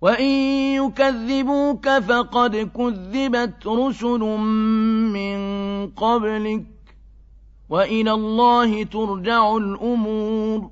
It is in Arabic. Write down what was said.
وَإِن يُكَذِّبُوكَ فَقَدْ كُذِّبَتْ رُسُلٌ مِّن قَبْلِكَ ۚ وَإِلَى اللَّهِ تُرْجَعُ الْأُمُورُ